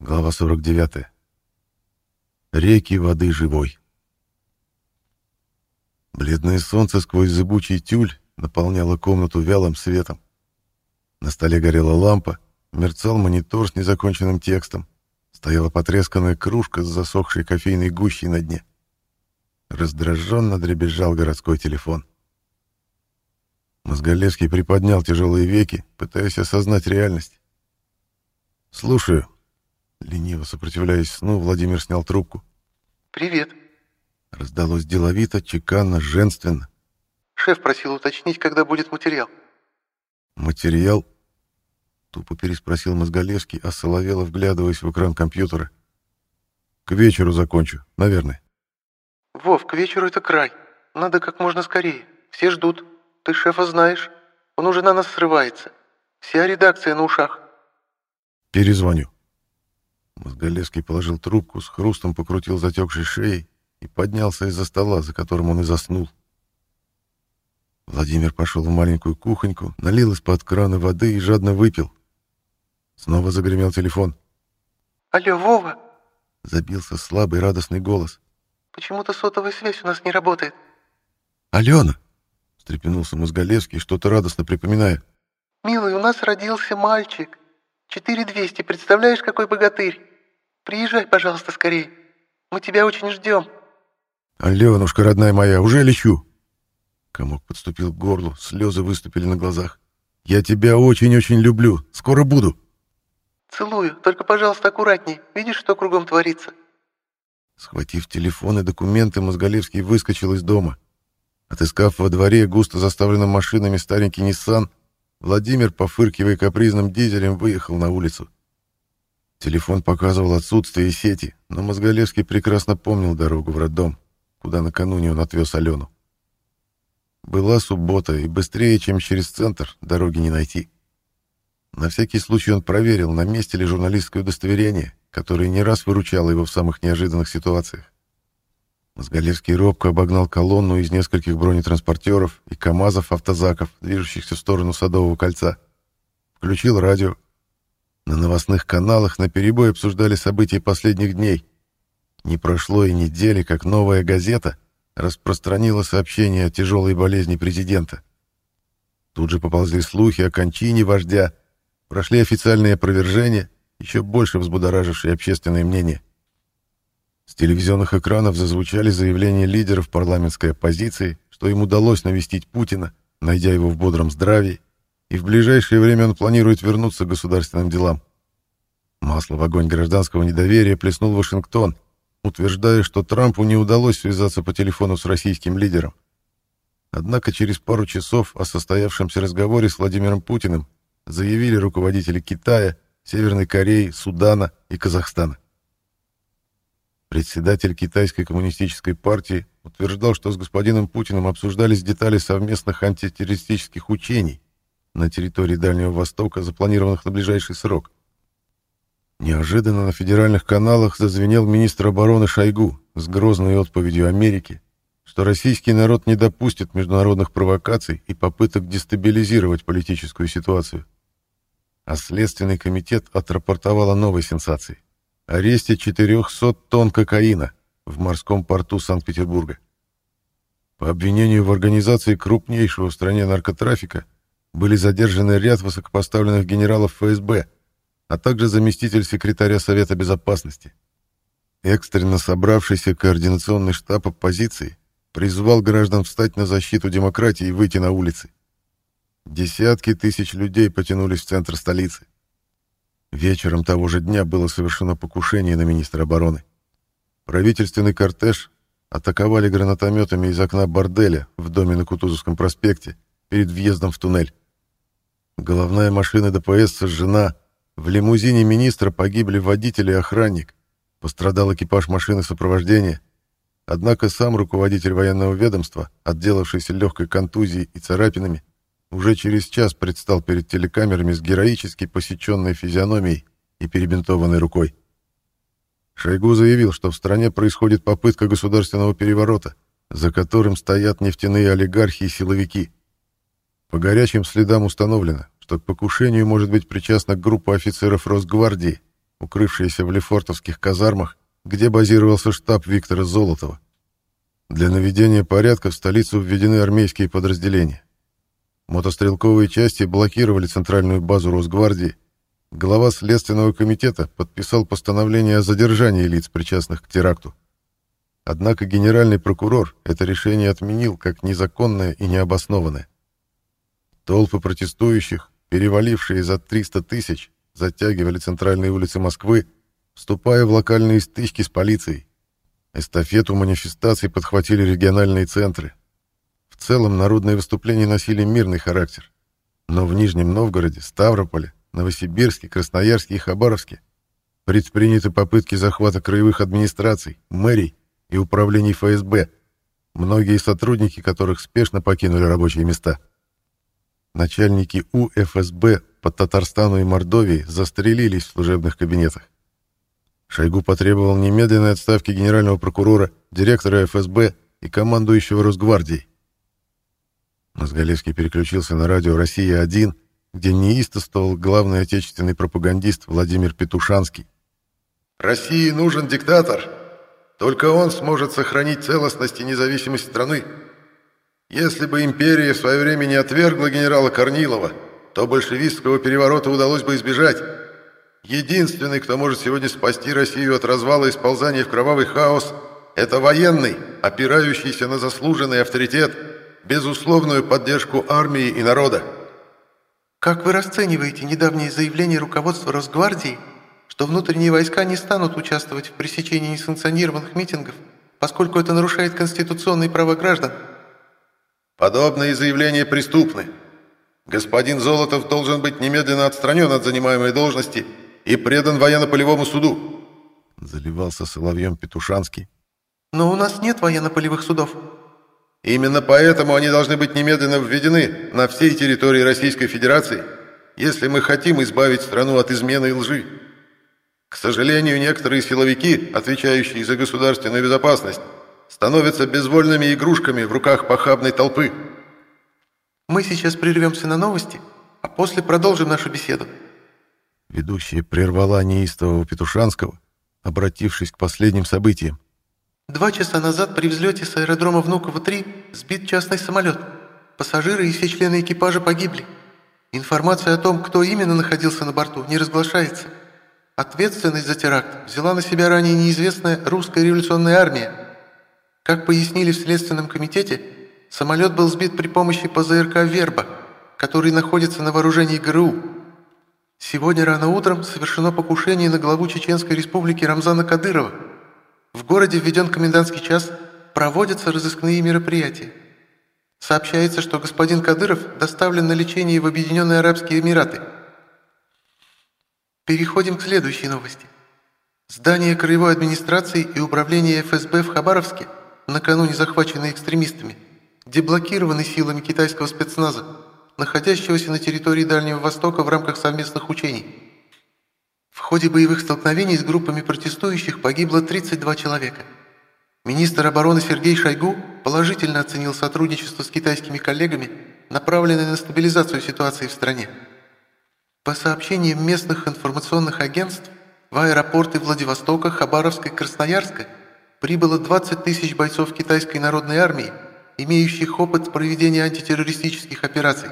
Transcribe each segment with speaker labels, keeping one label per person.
Speaker 1: Глава 49. Реки воды живой. Бледное солнце сквозь зыбучий тюль наполняло комнату вялым светом. На столе горела лампа, мерцал монитор с незаконченным текстом, стояла потресканная кружка с засохшей кофейной гущей на дне. Раздраженно дребезжал городской телефон. Мозголевский приподнял тяжелые веки, пытаясь осознать реальность. «Слушаю», Лениво сопротивляясь сну, Владимир снял трубку.
Speaker 2: «Привет».
Speaker 1: Раздалось деловито, чеканно, женственно.
Speaker 2: «Шеф просил уточнить, когда будет материал».
Speaker 1: «Материал?» Тупо переспросил Мозголевский, а Соловелов, вглядываясь в экран компьютера. «К вечеру закончу, наверное».
Speaker 2: «Вов, к вечеру это край. Надо как можно скорее. Все ждут. Ты шефа знаешь. Он уже на нас срывается. Вся редакция на ушах».
Speaker 1: «Перезвоню». Мозголевский положил трубку, с хрустом покрутил затекшей шеей и поднялся из-за стола, за которым он и заснул. Владимир пошел в маленькую кухоньку, налил из-под крана воды и жадно выпил. Снова загремел телефон.
Speaker 2: «Алло, Вова!»
Speaker 1: Забился слабый радостный голос.
Speaker 2: «Почему-то сотовая связь у нас не работает».
Speaker 1: «Алена!» — встрепенулся Мозголевский, что-то радостно припоминая.
Speaker 2: «Милый, у нас родился мальчик. Четыре двести, представляешь, какой богатырь? Приезжай, пожалуйста, скорее. Мы тебя очень ждем».
Speaker 1: «Аленушка, родная моя, уже лечу!» Комок подступил к горлу, слезы выступили на глазах. «Я тебя очень-очень люблю. Скоро буду!»
Speaker 2: «Целую. Только, пожалуйста, аккуратней. Видишь, что кругом творится?»
Speaker 1: Схватив телефон и документы, Мозголевский выскочил из дома. Отыскав во дворе густо заставленным машинами старенький Ниссан, Владимир, пофыркивая капризным дизелем, выехал на улицу. Телефон показывал отсутствие сети, но Мозголевский прекрасно помнил дорогу в роддом, куда накануне он отвез Алену. Была суббота, и быстрее, чем через центр, дороги не найти. На всякий случай он проверил, на месте ли журналистское удостоверение, которое не раз выручало его в самых неожиданных ситуациях. Мозголевский робко обогнал колонну из нескольких бронетранспортеров и КАМАЗов-автозаков, движущихся в сторону Садового кольца. Включил радио, на новостных каналах наперебой обсуждали события последних дней. Не прошло и недели, как новая газета распространила сообщение о тяжелой болезни президента. Тут же поползли слухи о кончине вождя, прошли официальные опровержения, еще больше взбудоражившие общественное мнение. Телевизионных экранов зазвучали заявления лидеров парламентской оппозиции, что им удалось навестить Путина, найдя его в бодром здравии, и в ближайшее время он планирует вернуться к государственным делам. Масло в огонь гражданского недоверия плеснул Вашингтон, утверждая, что Трампу не удалось связаться по телефону с российским лидером. Однако через пару часов о состоявшемся разговоре с Владимиром Путиным заявили руководители Китая, Северной Кореи, Судана и Казахстана. Председатель Китайской коммунистической партии утверждал, что с господином Путиным обсуждались детали совместных антитеррористических учений, на территории Дальнего Востока, запланированных на ближайший срок. Неожиданно на федеральных каналах зазвенел министр обороны Шойгу с грозной отповедью Америки, что российский народ не допустит международных провокаций и попыток дестабилизировать политическую ситуацию. А Следственный комитет отрапортовал о новой сенсации – аресте 400 тонн кокаина в морском порту Санкт-Петербурга. По обвинению в организации крупнейшего в стране наркотрафика – были задержаны ряд высокопоставленных генералов ФСБ, а также заместитель секретаря Совета Безопасности. Экстренно собравшийся координационный штаб оппозиции призвал граждан встать на защиту демократии и выйти на улицы. Десятки тысяч людей потянулись в центр столицы. Вечером того же дня было совершено покушение на министра обороны. Правительственный кортеж атаковали гранатометами из окна борделя в доме на Кутузовском проспекте перед въездом в туннель. Головная машина ДПС сожжена. В лимузине министра погибли водитель и охранник. Пострадал экипаж машины сопровождения. Однако сам руководитель военного ведомства, отделавшийся легкой контузией и царапинами, уже через час предстал перед телекамерами с героически посеченной физиономией и перебинтованной рукой. Шойгу заявил, что в стране происходит попытка государственного переворота, за которым стоят нефтяные олигархи и силовики. По горячим следам установлено, что к покушению может быть причастна группа офицеров Росгвардии, укрывшиеся в лефортовских казармах, где базировался штаб Виктора Золотова. Для наведения порядка в столицу введены армейские подразделения. Мотострелковые части блокировали центральную базу Росгвардии. Глава Следственного комитета подписал постановление о задержании лиц, причастных к теракту. Однако генеральный прокурор это решение отменил как незаконное и необоснованное. Толпы протестующих, перевалившие за 300 тысяч, затягивали центральные улицы Москвы, вступая в локальные стычки с полицией. Эстафету манифестаций подхватили региональные центры. В целом народные выступления носили мирный характер. Но в Нижнем Новгороде, Ставрополе, Новосибирске, Красноярске и Хабаровске предприняты попытки захвата краевых администраций, мэрий и управлений ФСБ, многие сотрудники которых спешно покинули рабочие места. Начальники УФСБ по Татарстану и Мордовии застрелились в служебных кабинетах. Шойгу потребовал немедленной отставки генерального прокурора, директора ФСБ и командующего Росгвардией. Мозголевский переключился на радио «Россия-1», где неистовствовал главный отечественный пропагандист Владимир Петушанский.
Speaker 3: «России нужен диктатор, только он сможет сохранить целостность и независимость страны. Если бы империя в свое время не отвергла генерала Корнилова, то большевистского переворота удалось бы избежать. Единственный, кто может сегодня спасти Россию от развала и сползания в кровавый хаос, это военный, опирающийся на заслуженный авторитет, безусловную поддержку армии и народа.
Speaker 2: Как вы расцениваете недавнее заявление руководства Росгвардии что внутренние войска не станут участвовать в пресечении несанкционированных митингов, поскольку это нарушает конституционные права граждан.
Speaker 3: Подобные заявления преступны. Господин Золотов должен быть немедленно отстранен от занимаемой должности и предан военно-полевому суду.
Speaker 1: Заливался соловьем Петушанский.
Speaker 2: Но у нас нет военно-полевых судов.
Speaker 3: Именно поэтому они должны быть немедленно введены на всей территории Российской Федерации, если мы хотим избавить страну от измены и лжи. К сожалению, некоторые силовики, отвечающие за государственную безопасность, становятся безвольными игрушками в руках похабной толпы.
Speaker 2: Мы сейчас прервемся на новости, а после продолжим нашу беседу.
Speaker 1: Ведущая прервала неистового Петушанского, обратившись к последним событиям.
Speaker 2: Два часа назад при взлете с аэродрома Внуково-3 сбит частный самолет. Пассажиры и все члены экипажа погибли. Информация о том, кто именно находился на борту, не разглашается. Ответственность за теракт взяла на себя ранее неизвестная русская революционная армия. Как пояснили в Следственном комитете, самолет был сбит при помощи ПЗРК «Верба», который находится на вооружении ГРУ. Сегодня рано утром совершено покушение на главу Чеченской республики Рамзана Кадырова. В городе введен комендантский час, проводятся разыскные мероприятия. Сообщается, что господин Кадыров доставлен на лечение в Объединенные Арабские Эмираты – Переходим к следующей новости. Здание краевой администрации и управления ФСБ в Хабаровске, накануне захваченные экстремистами, деблокированы силами китайского спецназа, находящегося на территории Дальнего Востока в рамках совместных учений. В ходе боевых столкновений с группами протестующих погибло 32 человека. Министр обороны Сергей Шойгу положительно оценил сотрудничество с китайскими коллегами, направленное на стабилизацию ситуации в стране. По сообщениям местных информационных агентств, в аэропорты Владивостока, Хабаровска и Красноярска прибыло 20 тысяч бойцов китайской народной армии, имеющих опыт проведения антитеррористических операций.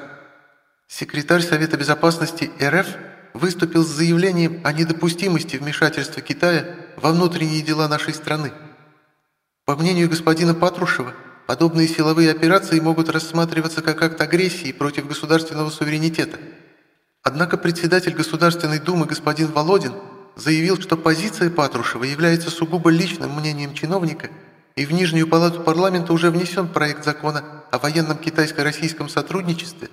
Speaker 2: Секретарь Совета Безопасности РФ выступил с заявлением о недопустимости вмешательства Китая во внутренние дела нашей страны. По мнению господина Патрушева, подобные силовые операции могут рассматриваться как акт агрессии против государственного суверенитета – Однако председатель Государственной Думы господин Володин заявил, что позиция Патрушева является сугубо личным мнением чиновника, и в Нижнюю палату парламента уже внесен проект закона о военном китайско-российском сотрудничестве,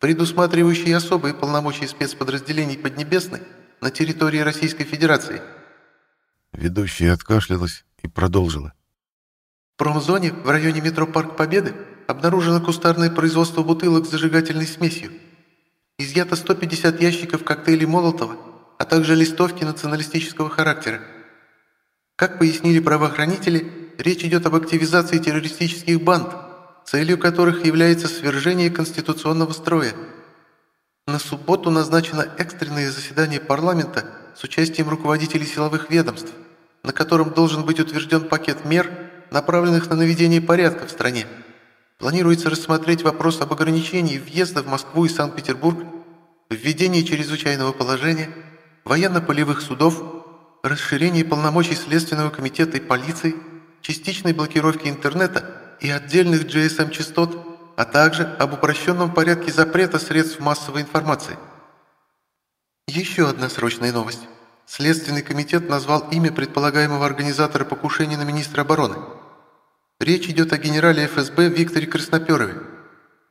Speaker 2: предусматривающий особые полномочия спецподразделений Поднебесной на территории Российской Федерации.
Speaker 1: Ведущая откашлялась и продолжила.
Speaker 2: В промзоне в районе метро Парк Победы обнаружено кустарное производство бутылок с зажигательной смесью – Изъято 150 ящиков коктейлей Молотова, а также листовки националистического характера. Как пояснили правоохранители, речь идет об активизации террористических банд, целью которых является свержение конституционного строя. На субботу назначено экстренное заседание парламента с участием руководителей силовых ведомств, на котором должен быть утвержден пакет мер, направленных на наведение порядка в стране. Планируется рассмотреть вопрос об ограничении въезда в Москву и Санкт-Петербург, введении чрезвычайного положения, военно-полевых судов, расширении полномочий Следственного комитета и полиции, частичной блокировки интернета и отдельных GSM-частот, а также об упрощенном порядке запрета средств массовой информации. Еще одна срочная новость. Следственный комитет назвал имя предполагаемого организатора покушения на министра обороны. Речь идет о генерале ФСБ Викторе Красноперове.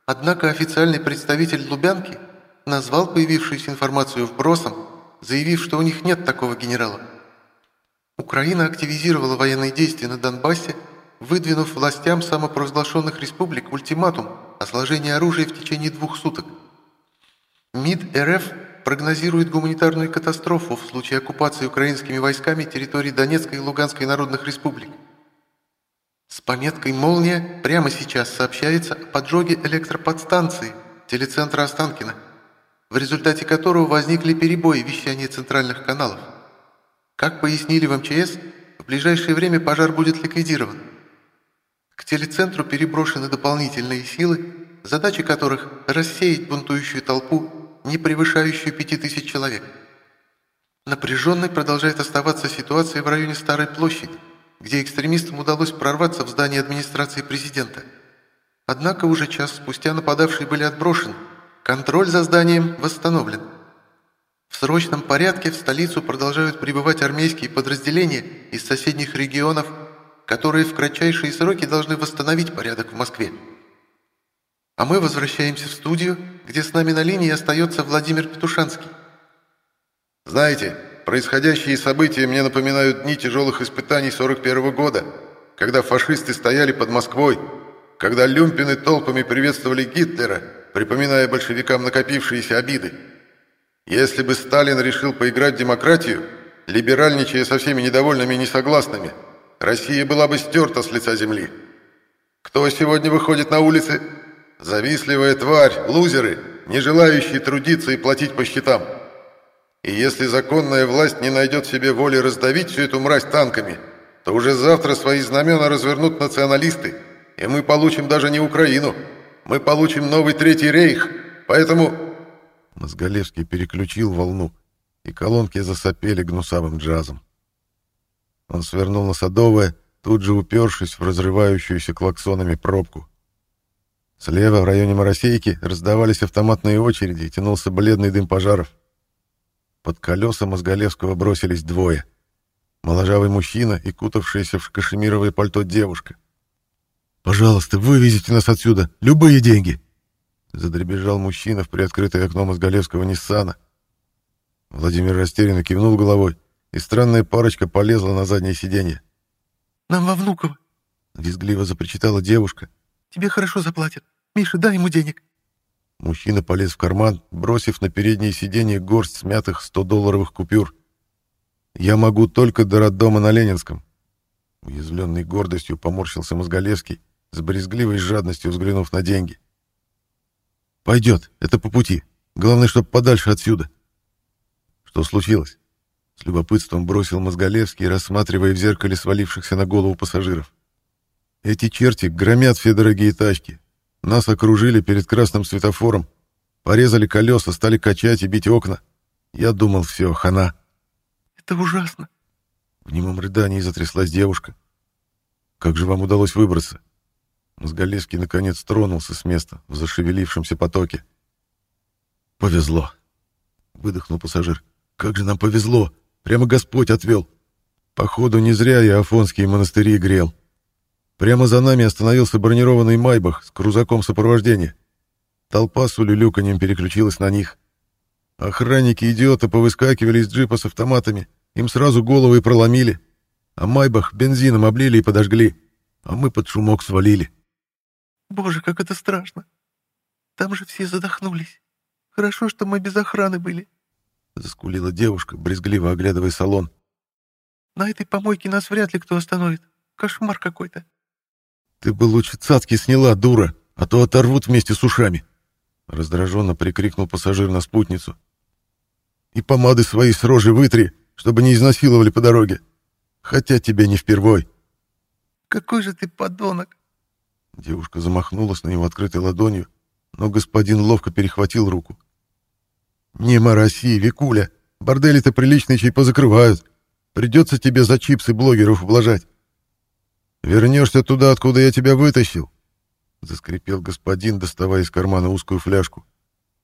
Speaker 2: Однако официальный представитель Лубянки назвал появившуюся информацию вбросом, заявив, что у них нет такого генерала. Украина активизировала военные действия на Донбассе, выдвинув властям самопровозглашенных республик ультиматум о сложении оружия в течение двух суток. МИД РФ прогнозирует гуманитарную катастрофу в случае оккупации украинскими войсками территорий Донецкой и Луганской народных республик. С пометкой «Молния» прямо сейчас сообщается о поджоге электроподстанции телецентра Останкина, в результате которого возникли перебои вещания центральных каналов. Как пояснили в МЧС, в ближайшее время пожар будет ликвидирован. К телецентру переброшены дополнительные силы, задача которых – рассеять бунтующую толпу не превышающую 5000 человек. Напряженной продолжает оставаться ситуация в районе Старой площади, где экстремистам удалось прорваться в здание администрации президента. Однако уже час спустя нападавшие были отброшены, контроль за зданием восстановлен. В срочном порядке в столицу продолжают прибывать армейские подразделения из соседних регионов, которые в кратчайшие сроки должны восстановить порядок в Москве. А мы возвращаемся в студию, где с нами на линии остается Владимир Петушанский.
Speaker 3: Знаете, происходящие события мне напоминают дни тяжелых испытаний 41 -го года, когда фашисты стояли под Москвой, когда люмпины толпами приветствовали Гитлера, припоминая большевикам накопившиеся обиды. Если бы Сталин решил поиграть в демократию, либеральничая со всеми недовольными и несогласными, Россия была бы стерта с лица земли. Кто сегодня выходит на улицы? Завистливая тварь, лузеры, не желающие трудиться и платить по счетам. И если законная власть не найдет в себе воли раздавить всю эту мразь танками, то уже завтра свои знамена развернут националисты, и мы получим даже не Украину, мы получим новый Третий Рейх, поэтому...»
Speaker 1: Мозголевский переключил волну, и колонки засопели гнусавым джазом. Он свернул на Садовое, тут же упершись в разрывающуюся клаксонами пробку. Слева, в районе Моросейки, раздавались автоматные очереди тянулся бледный дым пожаров. Под колеса Мозголевского бросились двое. Моложавый мужчина и кутавшаяся в кашемировое пальто девушка. «Пожалуйста, вывезите нас отсюда! Любые деньги!» Задребежал мужчина в приоткрытое окно Мозголевского Ниссана. Владимир растерянно кивнул головой, и странная парочка полезла на заднее сиденье.
Speaker 2: «Нам во Внуково!»
Speaker 1: — визгливо запричитала девушка.
Speaker 2: «Тебе хорошо заплатят. Миша, дай ему денег».
Speaker 1: Мужчина полез в карман, бросив на переднее сиденье горсть смятых 100-долларовых купюр. «Я могу только до роддома на Ленинском». Уязвленный гордостью поморщился Мозголевский, с брезгливой жадностью взглянув на деньги. «Пойдет, это по пути. Главное, чтобы подальше отсюда». «Что случилось?» С любопытством бросил Мозголевский, рассматривая в зеркале свалившихся на голову пассажиров. «Эти черти громят все дорогие тачки, нас окружили перед красным светофором, порезали колеса, стали качать и бить окна. Я думал, все, хана.
Speaker 2: Это ужасно.
Speaker 1: В немом рыдании затряслась девушка. Как же вам удалось выбраться? Мозголевский наконец тронулся с места в зашевелившемся потоке. Повезло. Выдохнул пассажир. Как же нам повезло. Прямо Господь отвел. Походу, не зря я Афонские монастыри грел. Прямо за нами остановился бронированный «Майбах» с крузаком сопровождения. Толпа с улюлюканьем переключилась на них. Охранники-идиоты повыскакивали из джипа с автоматами, им сразу головы проломили, а «Майбах» бензином облили и подожгли, а мы под шумок свалили.
Speaker 2: «Боже, как это страшно! Там же все задохнулись. Хорошо, что мы без охраны были», —
Speaker 1: заскулила девушка, брезгливо оглядывая салон.
Speaker 2: «На этой помойке нас вряд ли кто остановит. Кошмар какой-то».
Speaker 1: «Ты бы лучше цацки сняла, дура, а то оторвут вместе с ушами!» Раздраженно прикрикнул пассажир на спутницу. И помады свои с рожи вытри, чтобы не изнасиловали по дороге. Хотя тебе не впервой.
Speaker 2: Какой же ты подонок!
Speaker 1: Девушка замахнулась на него открытой ладонью, но господин ловко перехватил руку. «Не мороси, Викуля! Бордели-то приличные чай позакрывают. Придется тебе за чипсы блогеров ублажать. Вернешься туда, откуда я тебя вытащил!» Заскрипел господин, доставая из кармана узкую фляжку.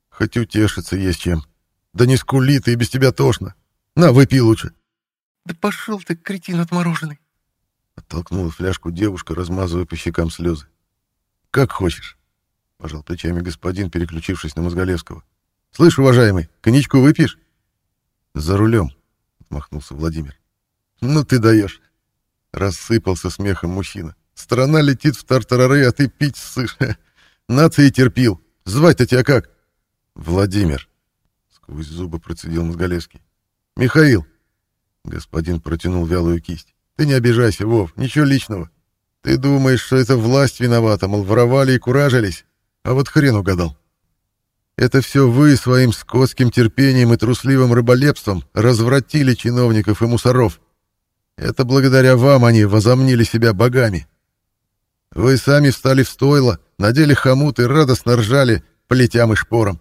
Speaker 1: «Хоть утешиться есть чем. Да не скули ты, и без тебя тошно. На, выпей лучше!»
Speaker 2: «Да пошел ты, кретин отмороженный!»
Speaker 1: Оттолкнула фляжку девушка, размазывая по щекам слезы. «Как хочешь», — пожал плечами господин, переключившись на Мозголевского. «Слышь, уважаемый, коньячку выпьешь?» «За рулем», — отмахнулся Владимир. «Ну ты даешь», — рассыпался смехом мужчина. «Страна летит в тартарары, а ты пить ссышь. Нации терпил. Звать-то тебя как?» «Владимир», — сквозь зубы процедил Мозголевский. «Михаил», — господин протянул вялую кисть. «Ты не обижайся, Вов, ничего личного. Ты думаешь, что это власть виновата, мол, воровали и куражились? А вот хрен угадал. Это все вы своим скотским терпением и трусливым рыболепством развратили чиновников и мусоров. Это благодаря вам они возомнили себя богами. Вы сами встали в стойло, надели хомут и радостно ржали плетям и шпором.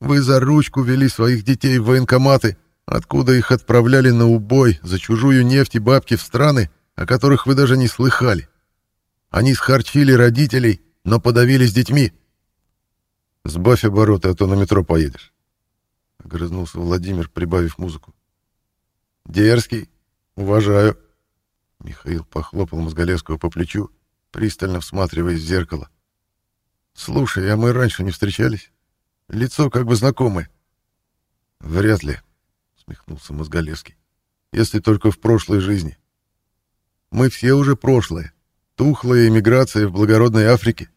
Speaker 1: Вы за ручку вели своих детей в военкоматы, откуда их отправляли на убой за чужую нефть и бабки в страны, о которых вы даже не слыхали. Они схарчили родителей, но подавились детьми. Сбавь обороты, а то на метро поедешь. Огрызнулся Владимир, прибавив музыку. Дерзкий. Уважаю. Михаил похлопал Мозголевского по плечу, пристально всматриваясь в зеркало. Слушай, а мы раньше не встречались? Лицо как бы знакомое. Вряд ли, смехнулся Мозголевский. Если только в прошлой жизни. Мы все уже прошлое. Тухлая эмиграция в благородной Африке.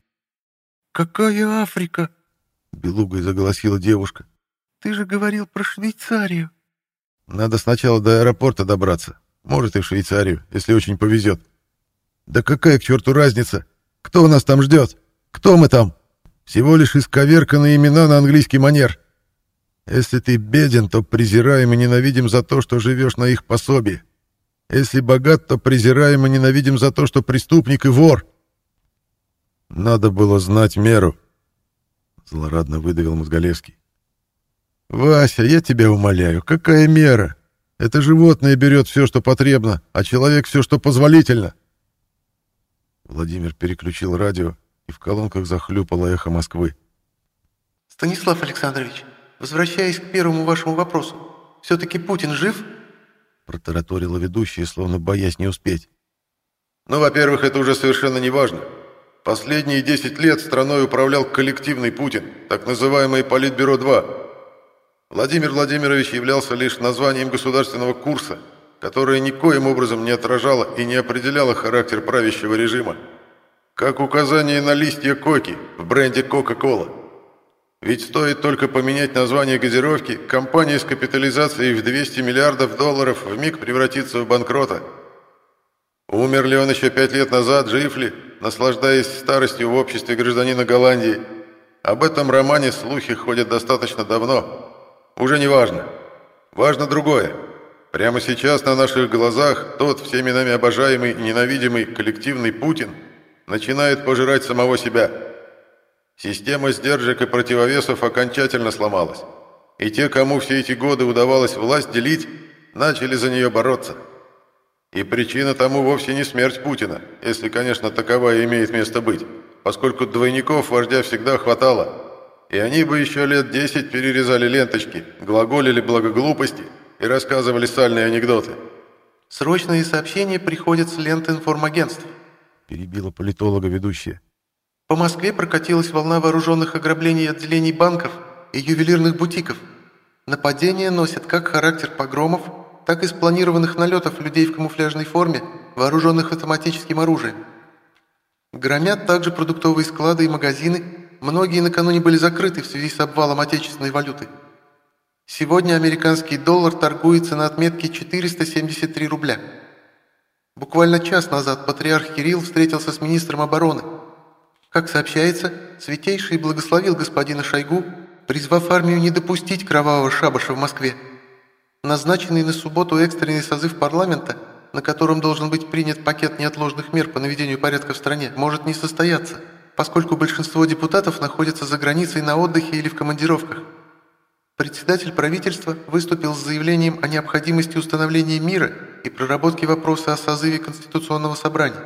Speaker 2: «Какая Африка?»
Speaker 1: — белугой заголосила девушка.
Speaker 2: «Ты же говорил про Швейцарию».
Speaker 1: «Надо сначала до аэропорта добраться. Может, и в Швейцарию, если очень повезет». «Да какая к черту разница? Кто нас там ждет? Кто мы там? Всего лишь исковерканные имена на английский манер. Если ты беден, то презираем и ненавидим за то, что живешь на их пособии. Если богат, то презираем и ненавидим за то, что преступник и вор. Надо было знать меру, злорадно выдавил Мозголевский. Вася, я тебя умоляю, какая мера? Это животное берет все, что потребно, а человек все, что позволительно. Владимир переключил радио, и в колонках захлюпало эхо Москвы.
Speaker 2: Станислав Александрович, возвращаясь к первому вашему вопросу, все-таки Путин жив?
Speaker 1: — протараторила ведущая, словно боясь не успеть.
Speaker 3: «Ну, во-первых, это уже совершенно не важно. Последние 10 лет страной управлял коллективный Путин, так называемый Политбюро-2. Владимир Владимирович являлся лишь названием государственного курса, которое никоим образом не отражало и не определяло характер правящего режима, как указание на листья коки в бренде Coca-Cola. Ведь стоит только поменять название газировки, компания с капитализацией в 200 миллиардов долларов в миг превратится в банкрота. Умер ли он еще пять лет назад, жив ли, наслаждаясь старостью в обществе гражданина Голландии? Об этом романе слухи ходят достаточно давно. Уже не важно. Важно другое. Прямо сейчас на наших глазах тот всеми нами обожаемый и ненавидимый коллективный Путин начинает пожирать самого себя – Система сдержек и противовесов окончательно сломалась. И те, кому все эти годы удавалось власть делить, начали за нее бороться. И причина тому вовсе не смерть Путина, если, конечно, таковая имеет место быть, поскольку двойников вождя всегда хватало. И они бы еще лет десять перерезали ленточки, глаголили благоглупости и рассказывали сальные анекдоты.
Speaker 2: «Срочные сообщения приходят с ленты информагентств»,
Speaker 1: перебила политолога ведущая.
Speaker 2: По Москве прокатилась волна вооруженных ограблений отделений банков и ювелирных бутиков. Нападения носят как характер погромов, так и спланированных налетов людей в камуфляжной форме, вооруженных автоматическим оружием. Громят также продуктовые склады и магазины, многие накануне были закрыты в связи с обвалом отечественной валюты. Сегодня американский доллар торгуется на отметке 473 рубля. Буквально час назад патриарх Кирилл встретился с министром обороны – как сообщается, Святейший благословил господина Шойгу, призвав армию не допустить кровавого шабаша в Москве – Назначенный на субботу экстренный созыв парламента, на котором должен быть принят пакет неотложных мер по наведению порядка в стране, может не состояться, поскольку большинство депутатов находятся за границей на отдыхе или в командировках. Председатель правительства выступил с заявлением о необходимости установления мира и проработки вопроса о созыве Конституционного собрания.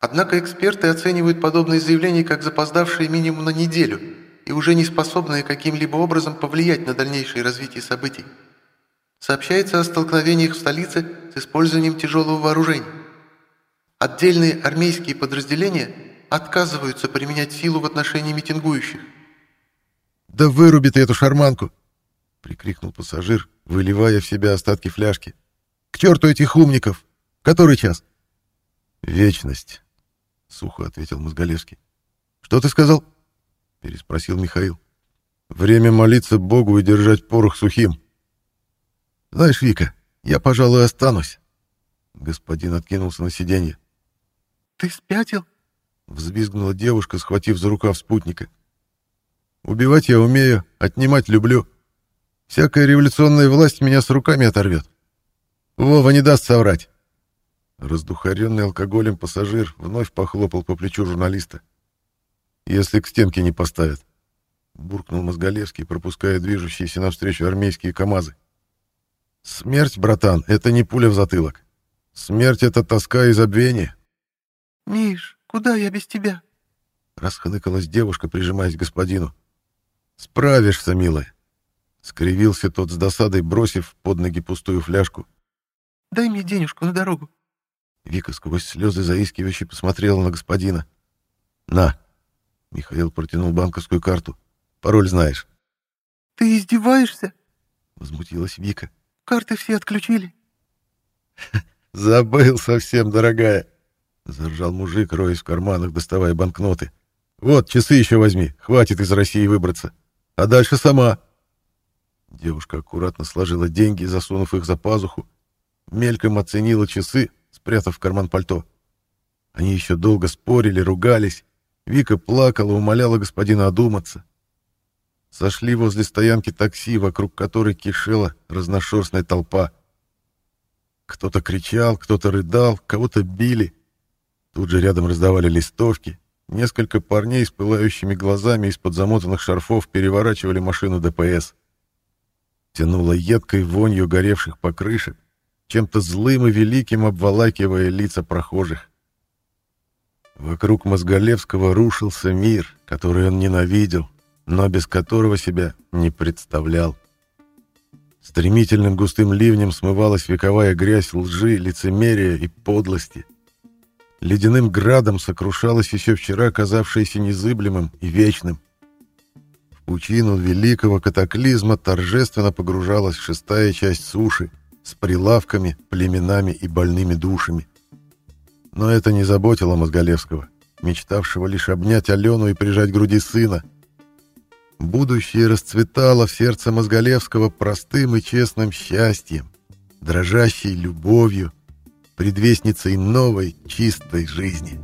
Speaker 2: Однако эксперты оценивают подобные заявления как запоздавшие минимум на неделю и уже не способные каким-либо образом повлиять на дальнейшее развитие событий. Сообщается о столкновениях в столице с использованием тяжелого вооружения. Отдельные армейские подразделения отказываются применять силу в отношении митингующих.
Speaker 1: «Да выруби ты эту шарманку!» — прикрикнул пассажир, выливая в себя остатки фляжки. «К черту этих умников! Который час?» «Вечность», — сухо ответил Мозголевский. «Что ты сказал?» — переспросил Михаил. «Время молиться Богу и держать порох сухим». «Знаешь, Вика, я, пожалуй, останусь». Господин откинулся на сиденье.
Speaker 2: «Ты спятил?»
Speaker 1: — взвизгнула девушка, схватив за рукав спутника. Убивать я умею, отнимать люблю. Всякая революционная власть меня с руками оторвет. Вова не даст соврать. Раздухаренный алкоголем пассажир вновь похлопал по плечу журналиста. «Если к стенке не поставят», — буркнул Мозголевский, пропуская движущиеся навстречу армейские КАМАЗы. «Смерть, братан, это не пуля в затылок. Смерть — это тоска и забвение».
Speaker 2: «Миш, куда я без тебя?»
Speaker 1: — расхныкалась девушка, прижимаясь к господину. «Справишься, милая!» — скривился тот с досадой, бросив под ноги пустую фляжку.
Speaker 2: «Дай мне денежку на дорогу».
Speaker 1: Вика сквозь слезы заискивающе посмотрела на господина. «На!» — Михаил протянул банковскую карту. «Пароль знаешь».
Speaker 2: «Ты издеваешься?»
Speaker 1: — возмутилась Вика.
Speaker 2: «Карты все отключили».
Speaker 1: «Забыл совсем, дорогая!» — заржал мужик, роясь в карманах, доставая банкноты. «Вот, часы еще возьми, хватит из России выбраться». А дальше сама. Девушка аккуратно сложила деньги, засунув их за пазуху, мельком оценила часы, спрятав в карман пальто. Они еще долго спорили, ругались. Вика плакала, умоляла господина одуматься. Сошли возле стоянки такси, вокруг которой кишела разношерстная толпа. Кто-то кричал, кто-то рыдал, кого-то били. Тут же рядом раздавали листовки, Несколько парней с пылающими глазами из-под замотанных шарфов переворачивали машину ДПС. Тянуло едкой вонью горевших покрышек, чем-то злым и великим обволакивая лица прохожих. Вокруг Мозголевского рушился мир, который он ненавидел, но без которого себя не представлял. Стремительным густым ливнем смывалась вековая грязь лжи, лицемерия и подлости — ледяным градом сокрушалось еще вчера казавшееся незыблемым и вечным. В пучину великого катаклизма торжественно погружалась шестая часть суши с прилавками, племенами и больными душами. Но это не заботило Мозголевского, мечтавшего лишь обнять Алену и прижать к груди сына. Будущее расцветало в сердце Мозголевского простым и честным счастьем, дрожащей любовью, предвестницей новой, чистой жизни.